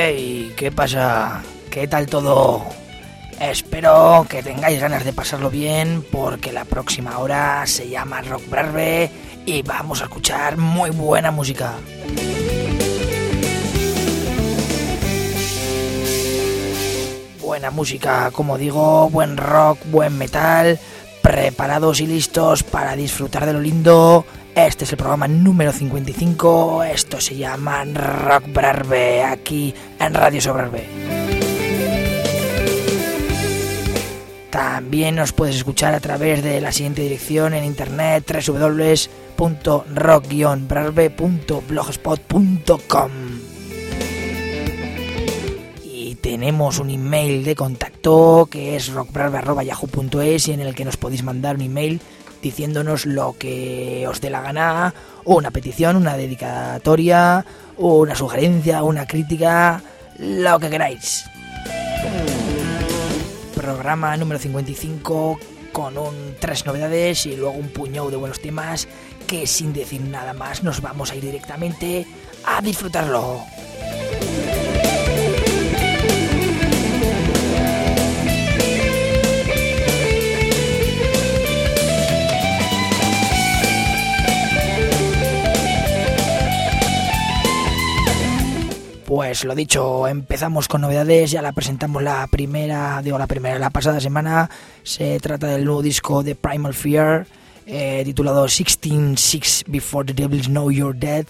Ey, ¿qué pasa? ¿Qué tal todo? Espero que tengáis ganas de pasarlo bien porque la próxima hora se llama Rock Brarbe y vamos a escuchar muy buena música. Buena música, como digo, buen rock, buen metal, preparados y listos para disfrutar de lo lindo. Este es el programa número 55, esto se llama Rock Brarbe, aquí en Radio Sobrarbe. También nos puedes escuchar a través de la siguiente dirección en internet www.rock-brarbe.blogspot.com tenemos un email de contacto que es rockbrarbe.yahoo.es y en el que nos podéis mandar un email diciéndonos lo que os dé la gana, o una petición, una dedicatoria, o una sugerencia, una crítica, lo que queráis. Programa número 55 con un tres novedades y luego un puñado de buenos temas que sin decir nada más nos vamos a ir directamente a disfrutarlo. Pues lo dicho, empezamos con novedades, ya la presentamos la primera, digo la primera, la pasada semana. Se trata del nuevo disco de Primal Fear, eh, titulado 166 Before the Devils Know You're Dead,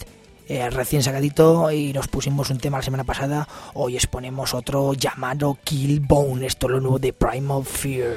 eh, recién sacadito, y nos pusimos un tema la semana pasada. Hoy exponemos otro llamado Killbone, esto es lo nuevo de Primal Fear.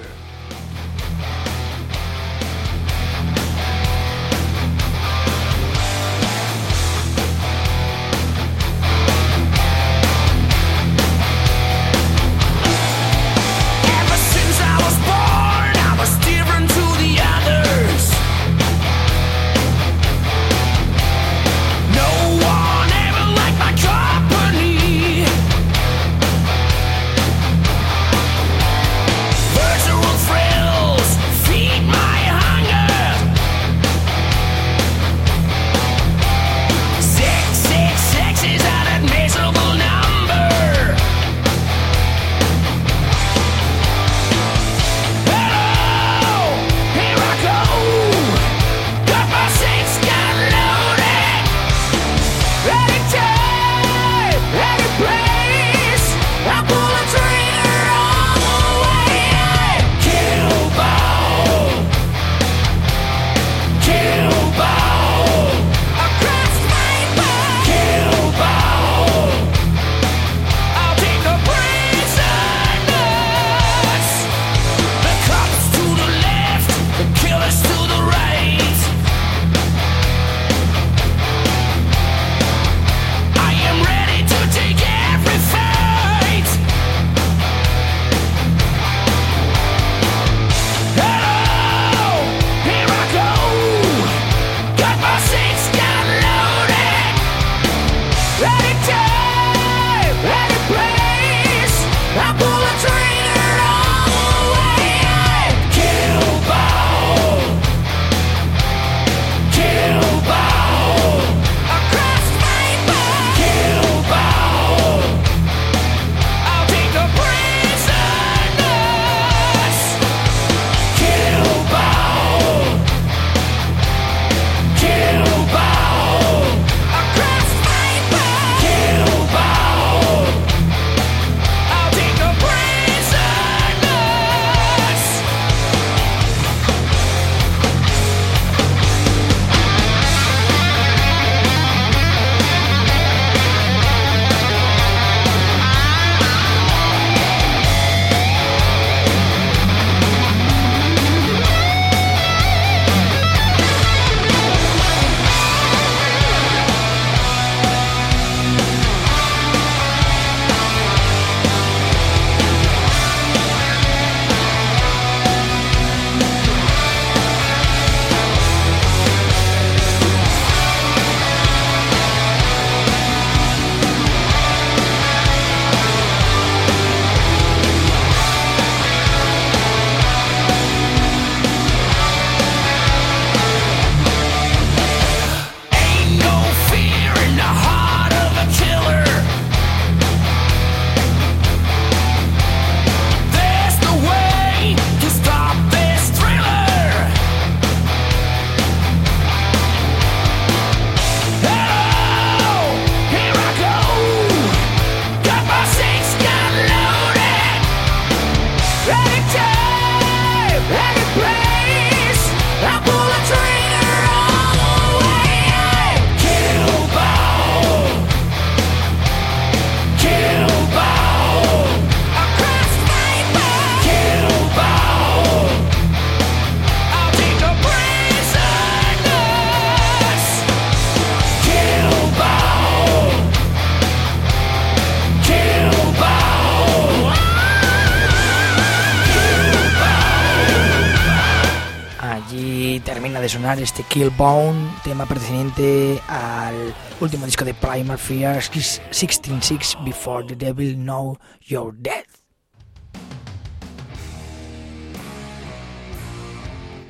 De sonar este Killbone, tema perteneciente al último disco de Primal Fear, 166 Before the Devil Know You're Dead.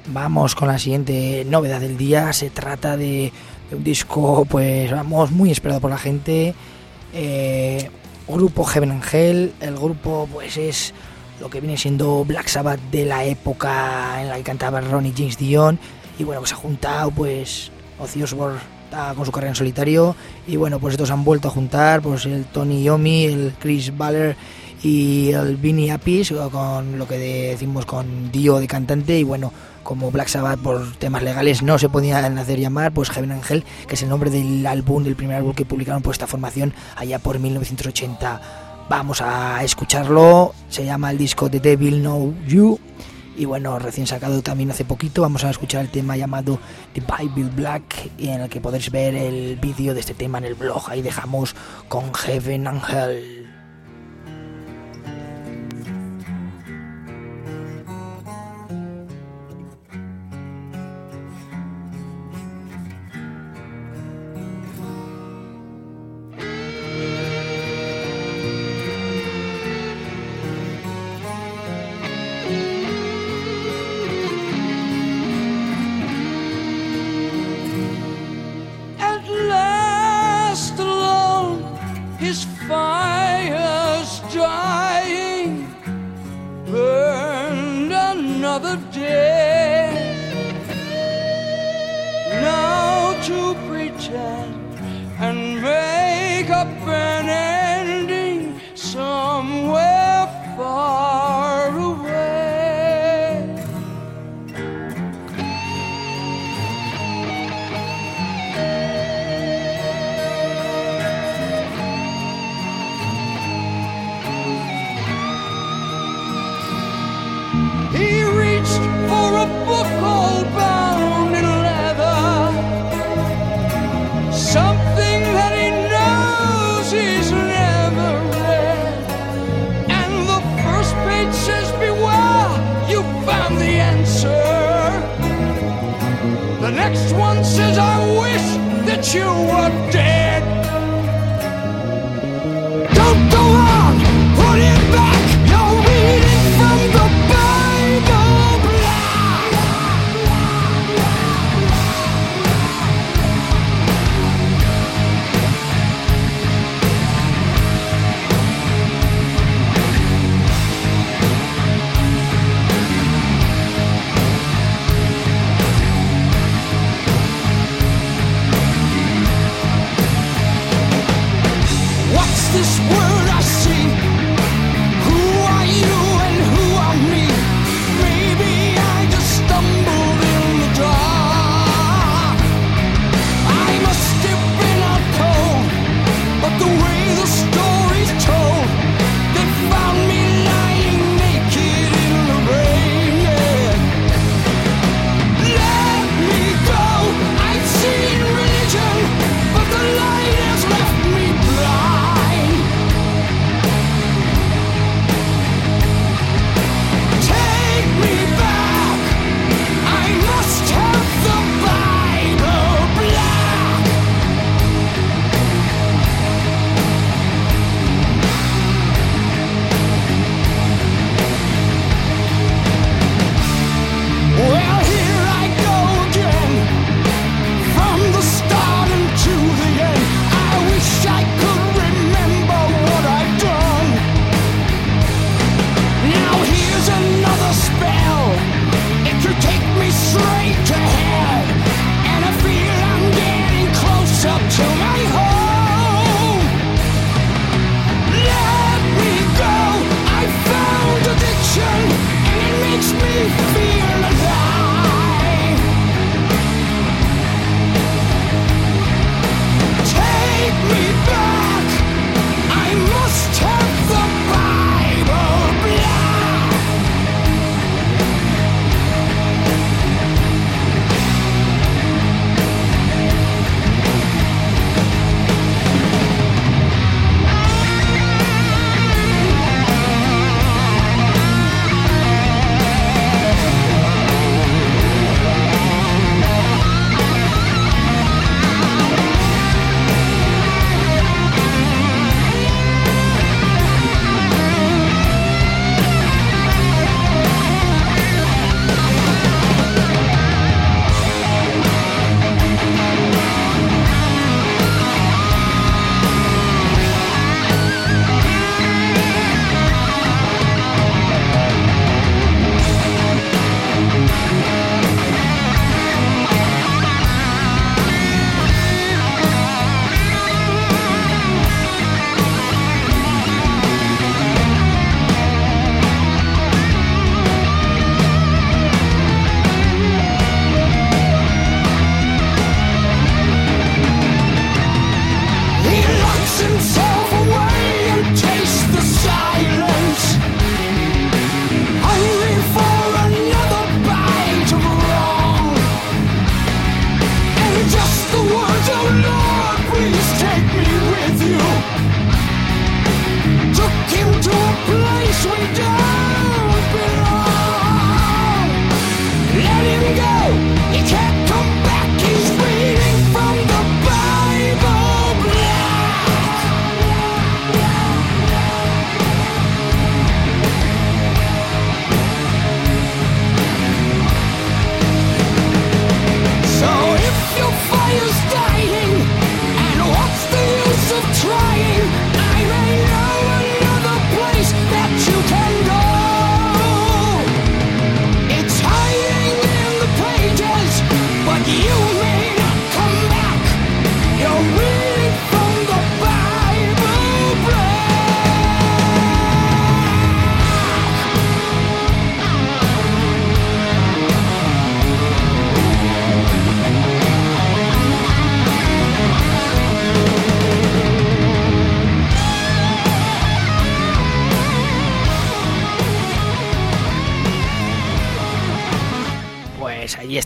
Vamos con la siguiente novedad del día. Se trata de, un disco, pues vamos, muy esperado por la gente. Eh, grupo Heaven Angel. El grupo, pues es lo que viene siendo Black Sabbath de la época en la que cantaba Ronnie James Dion. Y bueno, pues ha juntado, pues Ozzy Osbourne con su carrera en solitario. Y bueno, pues estos han vuelto a juntar, pues el Tony Yomi, el Chris Baller y el Vinny Appice, con lo que decimos con Dio de cantante. Y bueno, como Black Sabbath por temas legales no se podían hacer llamar, pues Heaven Angel, que es el nombre del álbum, del primer álbum que publicaron por esta formación allá por 1980. Vamos a escucharlo, se llama el disco The Devil Know You. Y bueno, recién sacado también hace poquito, vamos a escuchar el tema llamado The Bible Black, en el que podéis ver el vídeo de este tema en el blog. Ahí dejamos con Heaven Angel. At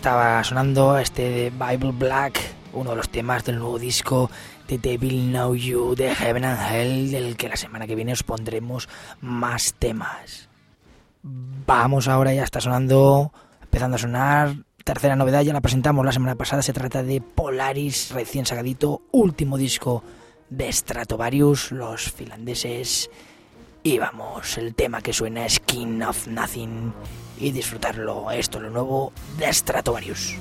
estaba sonando este de Bible Black, uno de los temas del nuevo disco de Devil Know You de Heaven and Hell, del que la semana que viene os pondremos más temas. Vamos ahora, ya está sonando, empezando a sonar. Tercera novedad, ya la presentamos la semana pasada, se trata de Polaris, recién sacadito, último disco de Stratovarius, los finlandeses. Y vamos, el tema que suena es King of Nothing y disfrutarlo. Esto es lo nuevo de Stratovarius.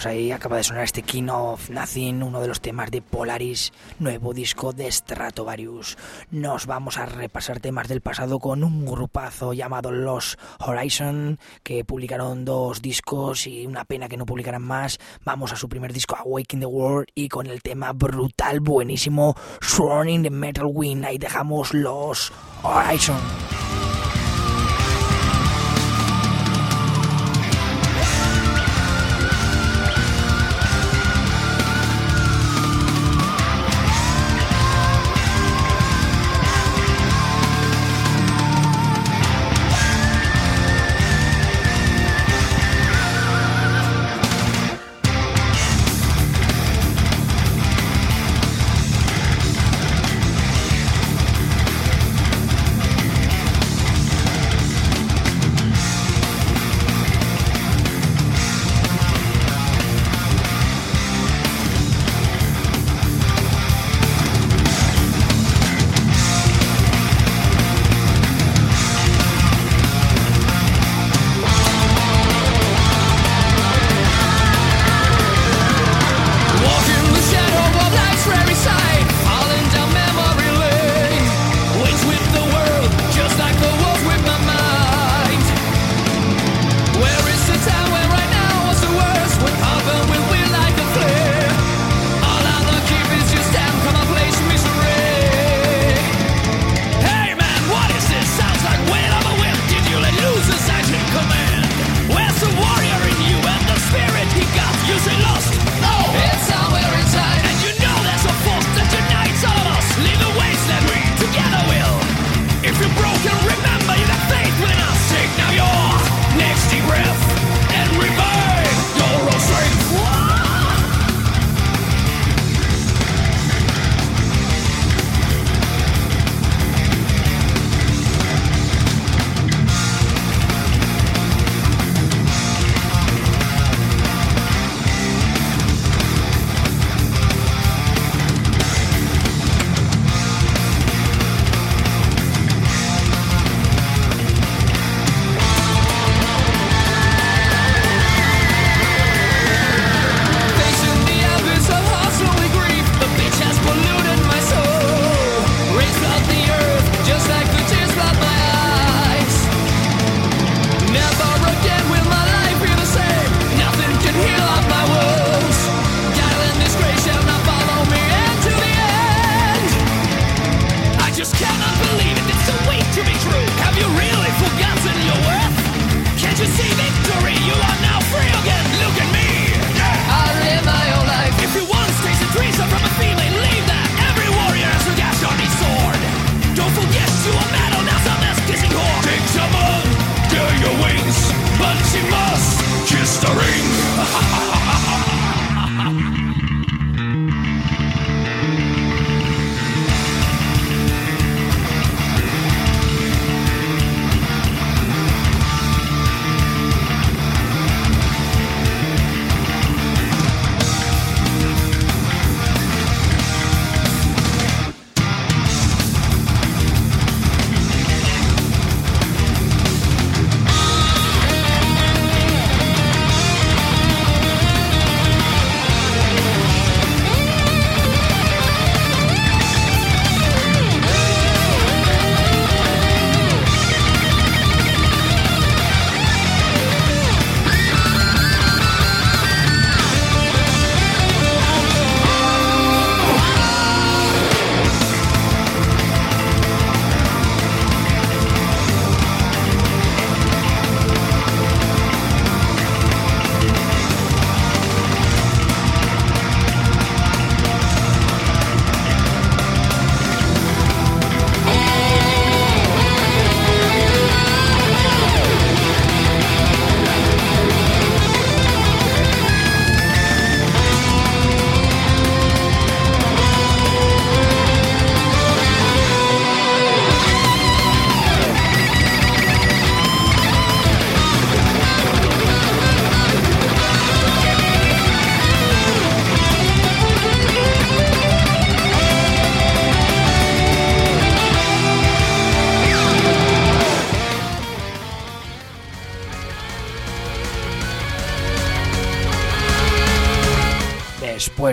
Pues ahí acaba de sonar este King of Nothing, uno de los temas de Polaris, nuevo disco de Stratovarius. Nos vamos a repasar temas del pasado con un grupazo llamado Los Horizon, que publicaron dos discos y una pena que no publicaran más. Vamos a su primer disco, Awakening the World, y con el tema brutal, buenísimo, Sworn in the Metal Wind. Ahí dejamos Los Horizon.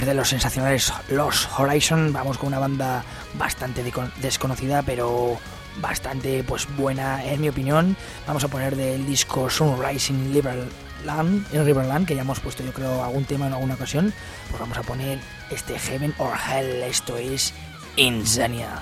De los sensacionales Los Horizon, vamos con una banda bastante desconocida, pero bastante pues buena en mi opinión. Vamos a poner del disco Sunrise in Liberland, en Riverland, que ya hemos puesto yo creo algún tema en alguna ocasión. Pues vamos a poner este Heaven or Hell, esto es Insania.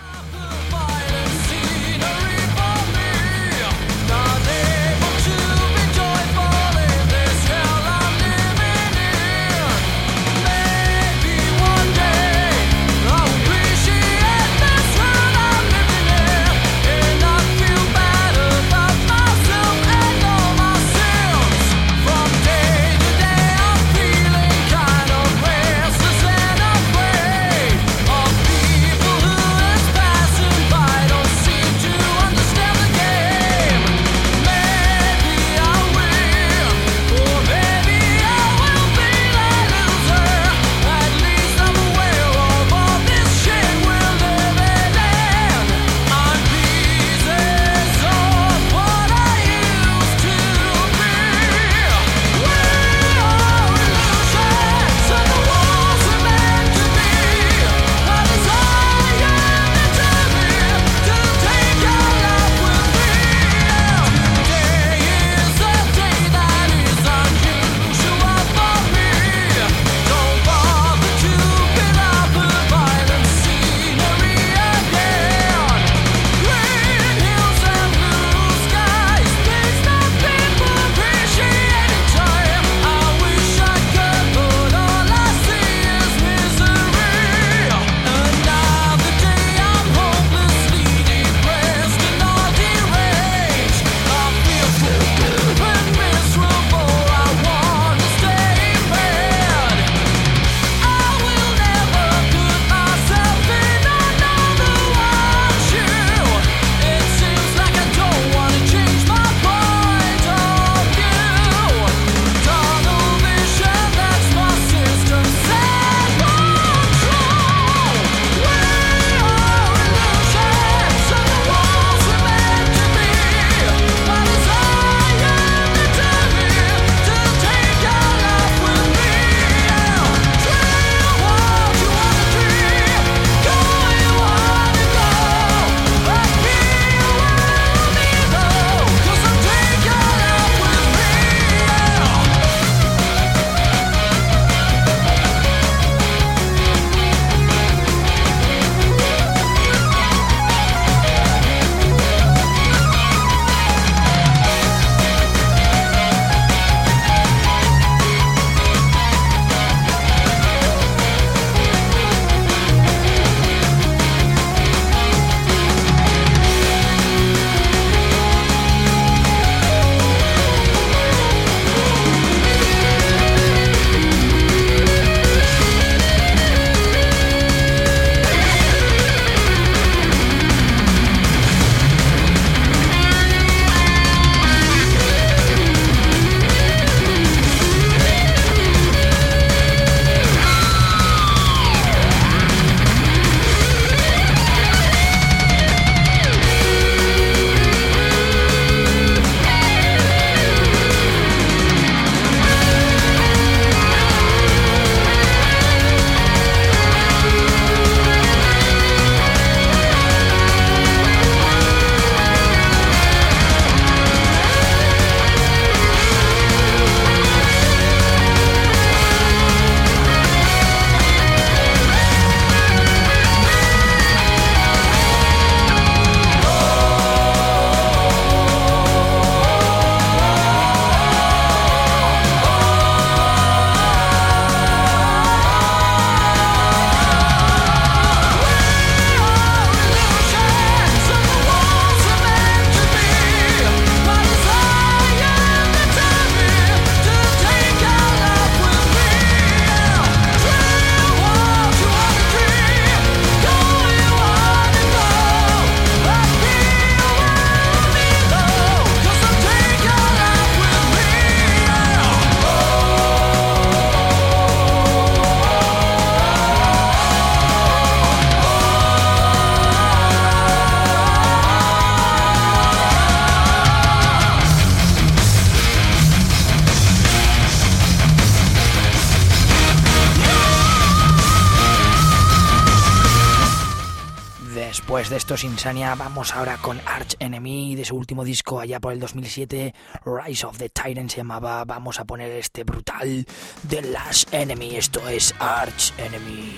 De estos Insania, vamos ahora con Arch Enemy de su último disco allá por el 2007, Rise of the Tyrant se llamaba. Vamos a poner este brutal The Last Enemy. Esto es Arch Enemy.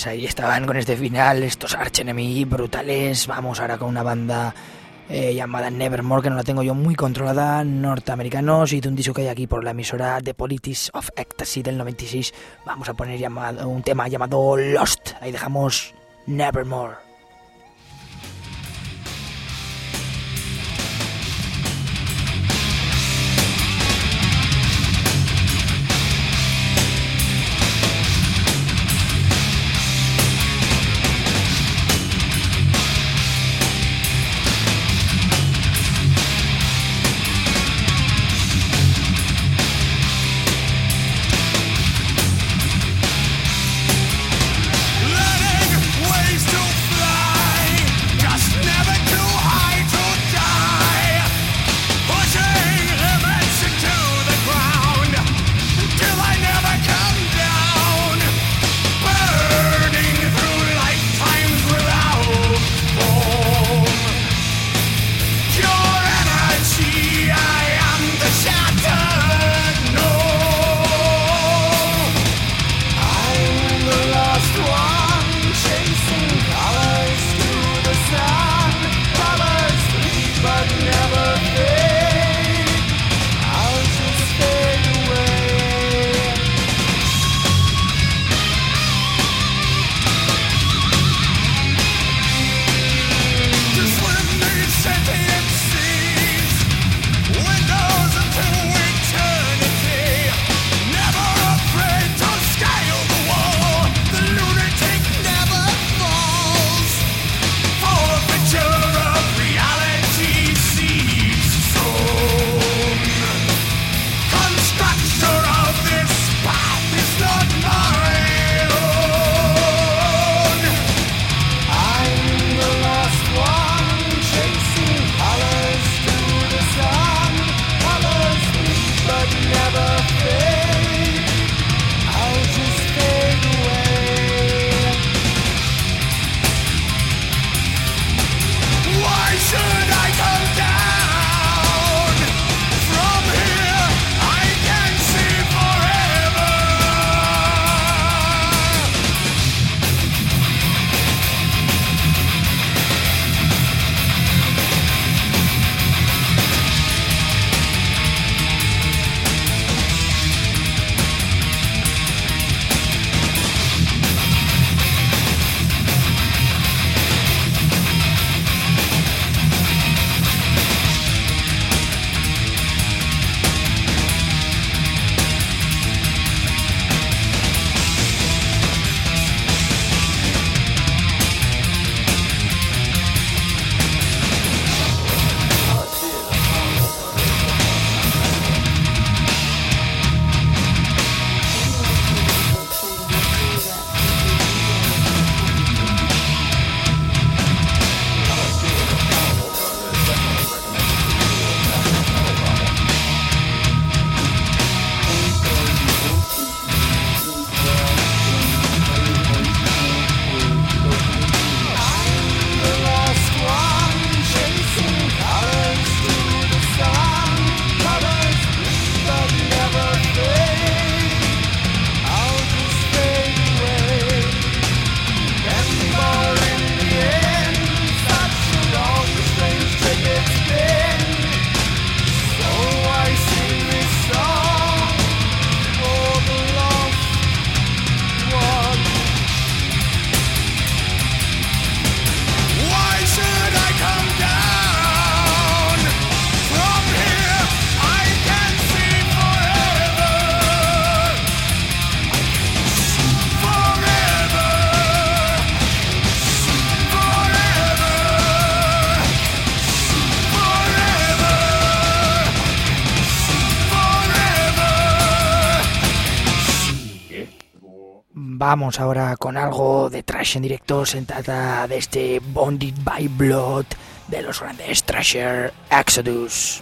Pues ahí estaban con este final estos Arch Enemy brutales. Vamos ahora con una banda eh, llamada Nevermore, que no la tengo yo muy controlada, norteamericanos, y de un disco que hay aquí por la emisora The Politics of Ecstasy del 96. Vamos a poner llamado, un tema llamado Lost. Ahí dejamos Nevermore. vamos ahora con algo de trash en directo. Se trata de este Bonded by Blood de los grandes Thrasher Exodus.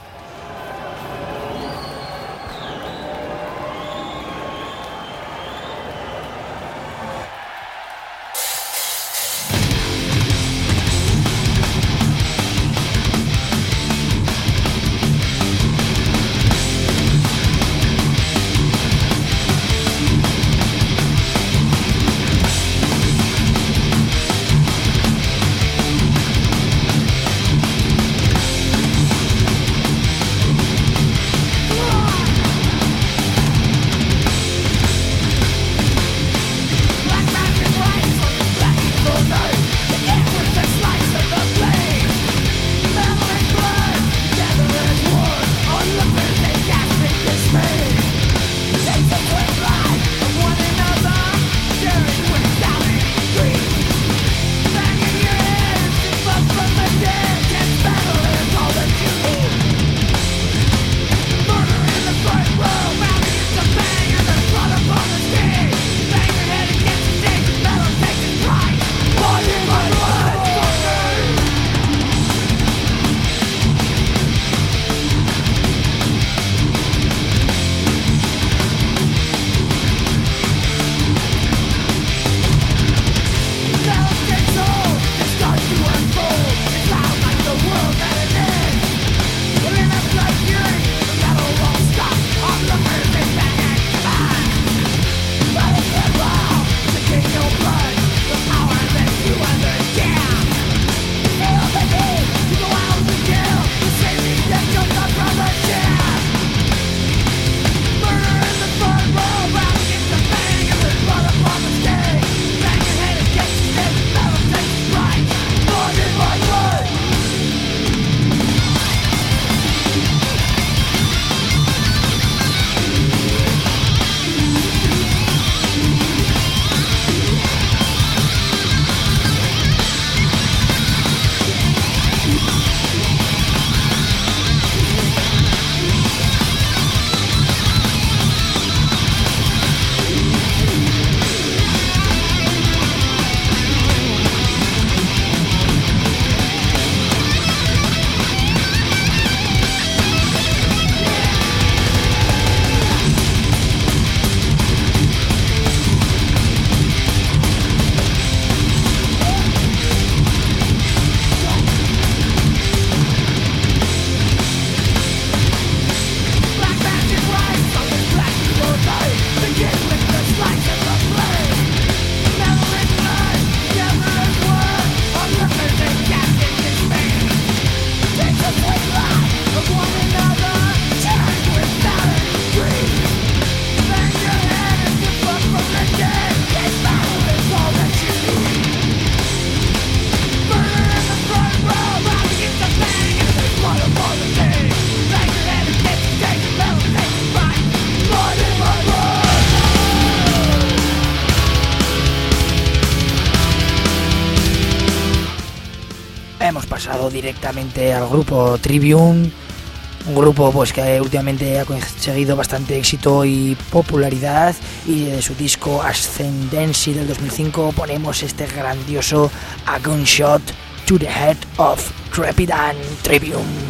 Al grupo Tribune, un grupo pues que últimamente ha conseguido bastante éxito y popularidad y de su disco Ascendancy del 2005 ponemos este grandioso A Gunshot to the Head of Trepidan Tribune.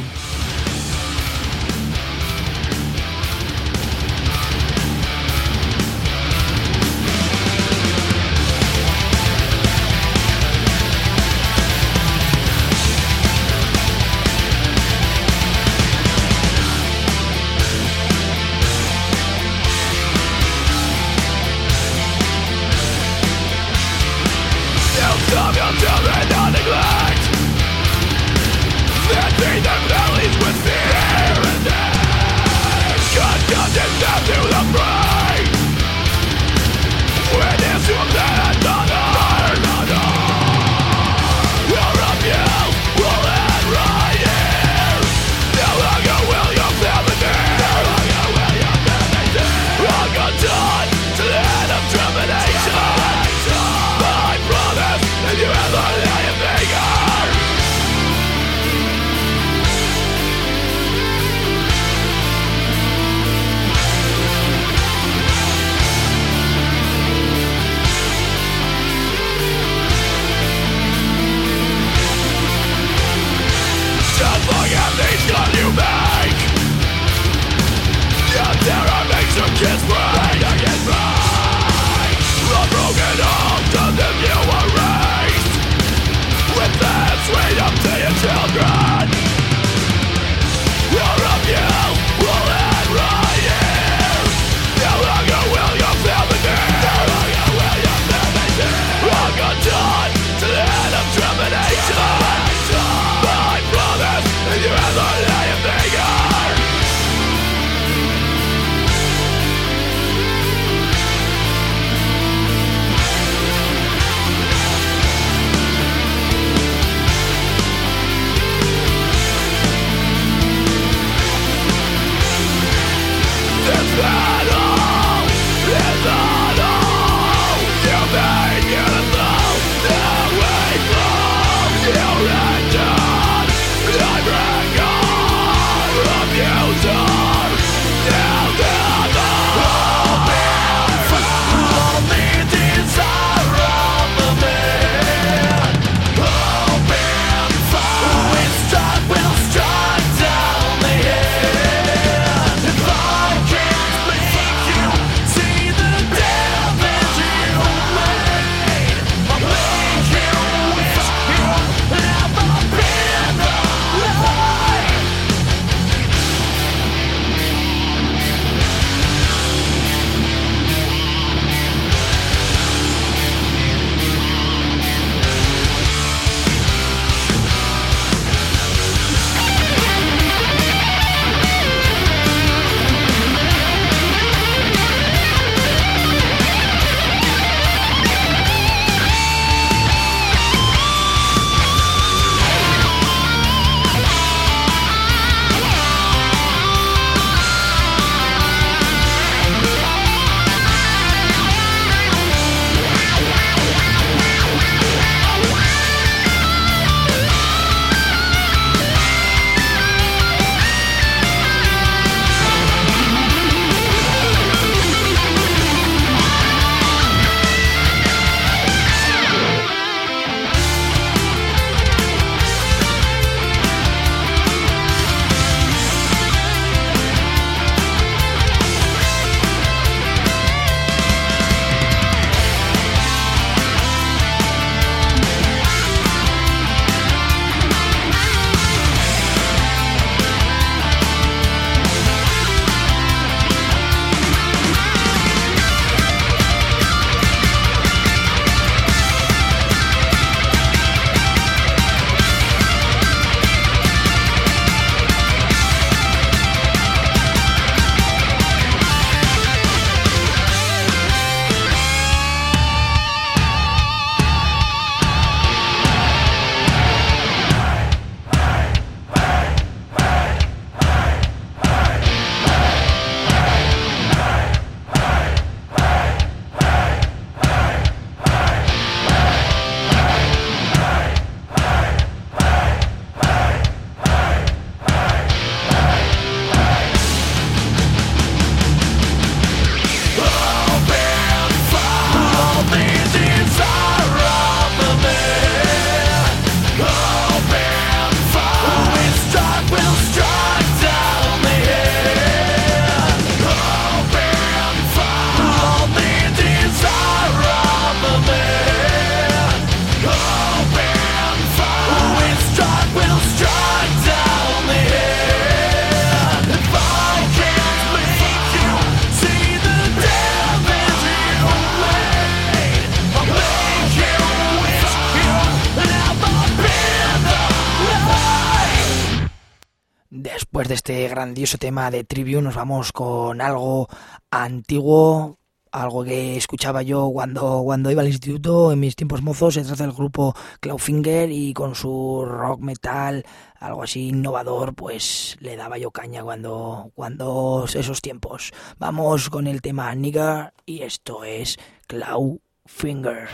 Grandioso tema de Tribune nos vamos con algo antiguo, algo que escuchaba yo cuando, cuando iba al instituto en mis tiempos mozos. Se trata del grupo Clawfinger y con su rock metal, algo así innovador, pues le daba yo caña cuando, cuando esos tiempos. Vamos con el tema Nigger y esto es Clawfinger.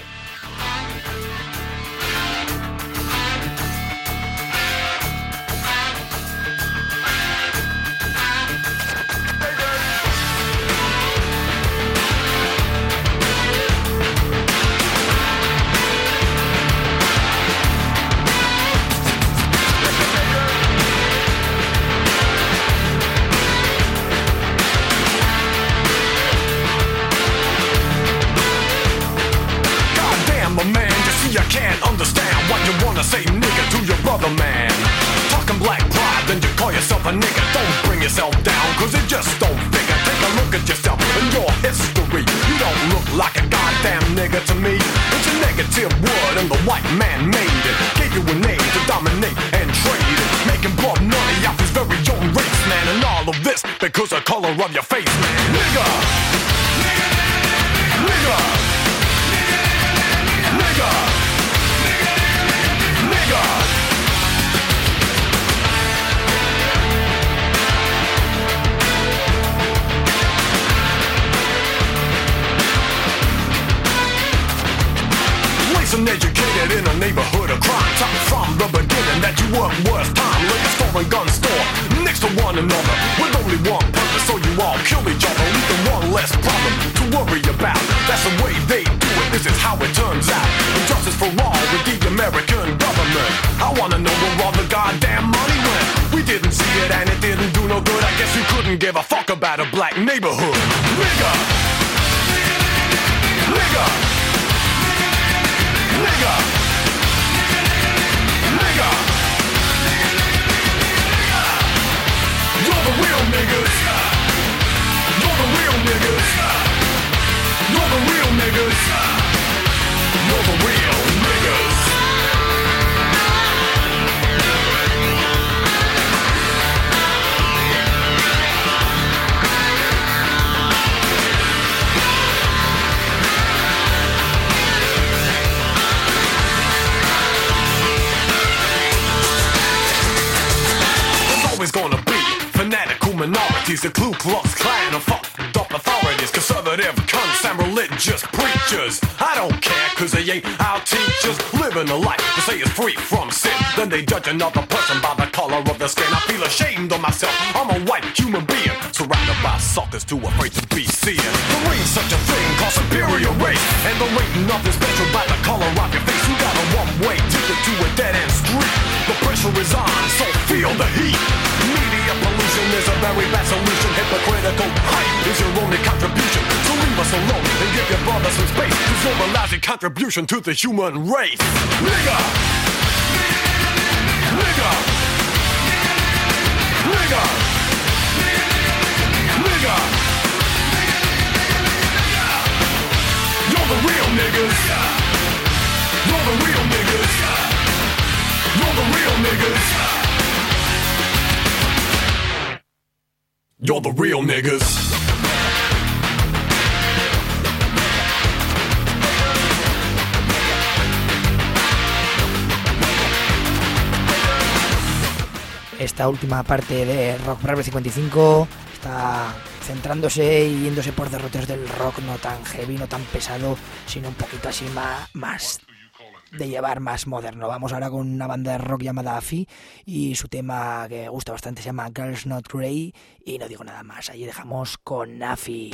Goddamn, my man, you see I can't understand what you wanna say, nigga, to your brother, man. Talking black pride, then you call yourself a nigga. Don't bring yourself down, cause it just don't figure. Take a look at yourself and your history. You don't look like a goddamn nigga to me. It's a negative word, and the white man made it. Gave you a name to dominate and trade it. Making blood money off his very own race, man. And all of this because the color of your face, man. Nigga! And educated in a neighborhood of crime. Taught from the beginning that you weren't worth time. Like a store and gun store next to one another with only one purpose, so you all kill each other, leaving one less problem to worry about. That's the way they do it. This is how it turns out. Justice for all with the American government. I wanna know where all the goddamn money went. We didn't see it and it didn't do no good. I guess you couldn't give a fuck about a black neighborhood. Nigga! Nigga! You're the real niggas! You're the real always gonna be fanatical minorities, the Ku Klux Klan, and fucked up authorities, conservative cunts and religious preachers. I don't care, cause they ain't our teachers. Living a life to say it's free from sin. Then they judge another person by the color of their skin. I feel ashamed of myself. I'm a white human being, surrounded by suckers too afraid to be seen. There ain't such a thing called superior race, and there ain't nothing special by the color of your face. You got a one-way ticket to a dead-end street. The pressure is on, so feel the heat. Media pollution is a very bad solution. Hypocritical hype is your only contribution. So leave us alone and give your brother some space. Cause you're a lousy contribution to the human race. Nigga! Nigga! Nigga! Nigga! You're the real niggas! You're the real niggas! You're the real niggas! Esta última parte de Rock Brave 55 está centrándose y yéndose por derroteros del rock no tan heavy, no tan pesado, sino un poquito así más de llevar más moderno. Vamos ahora con una banda de rock llamada AFI y su tema que gusta bastante se llama Girls Not Grey y no digo nada más, ahí dejamos con AFI.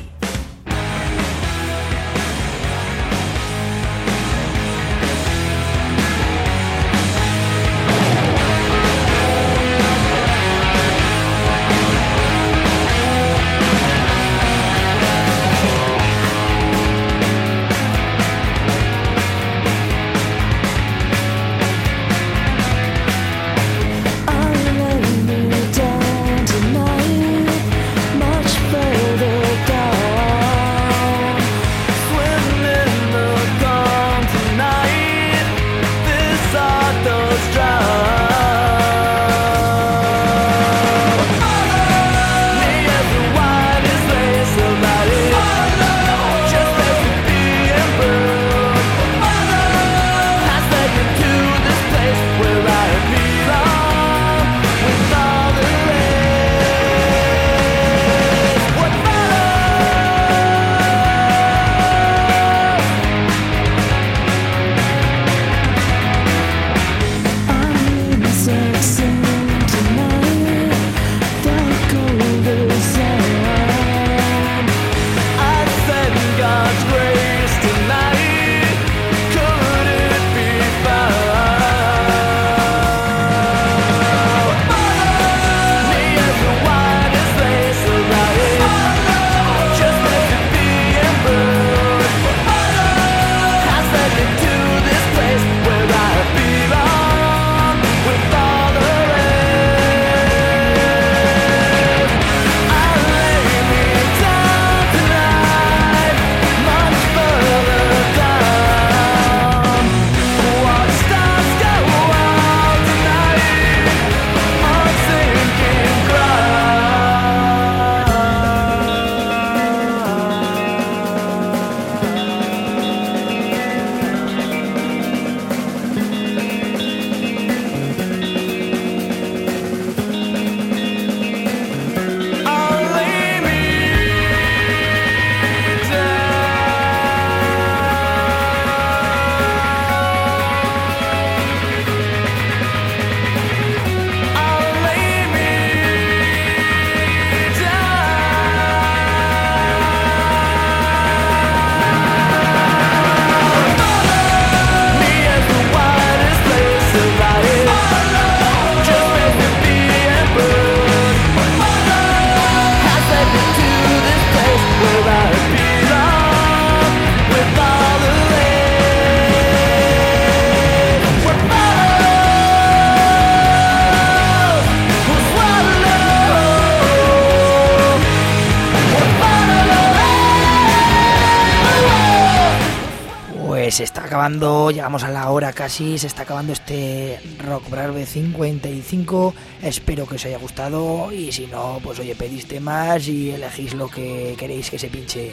Llegamos a la hora casi, se está acabando este Rock Brave 55. Espero que os haya gustado y si no, pues oye, pedís temas y elegís lo que queréis que se pinche.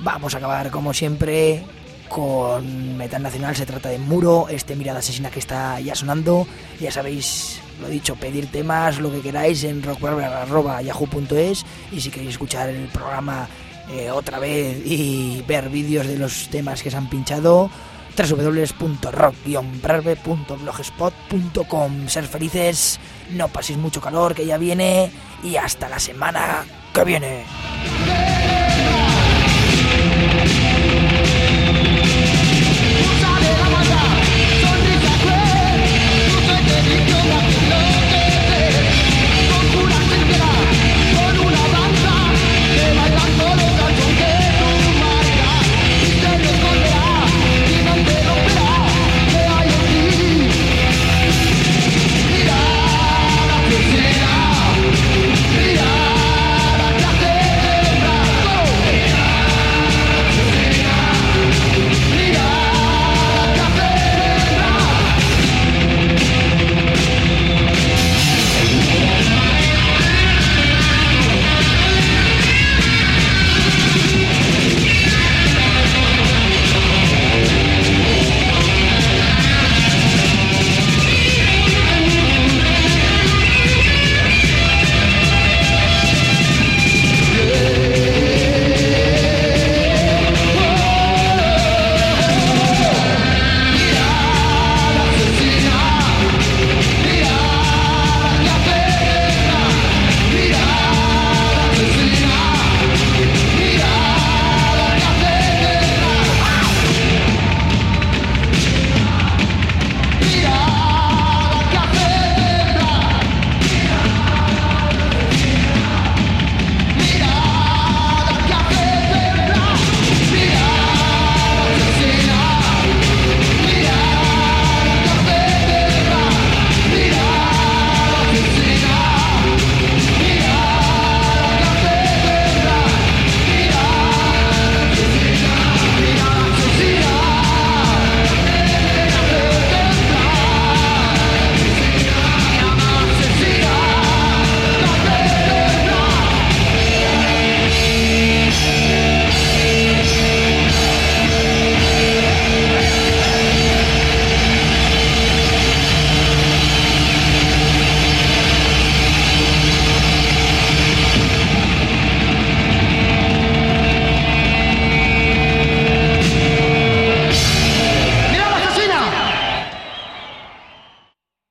Vamos a acabar como siempre con Metal Nacional, se trata de Muro, este Mirada Asesina que está ya sonando. Ya sabéis, lo dicho, pedir temas, lo que queráis en rockbrave.yahoo.es y si queréis escuchar el programa eh, otra vez y ver vídeos de los temas que se han pinchado www.rock-brave.blogspot.com Ser felices, no paséis mucho calor que ya viene y hasta la semana que viene.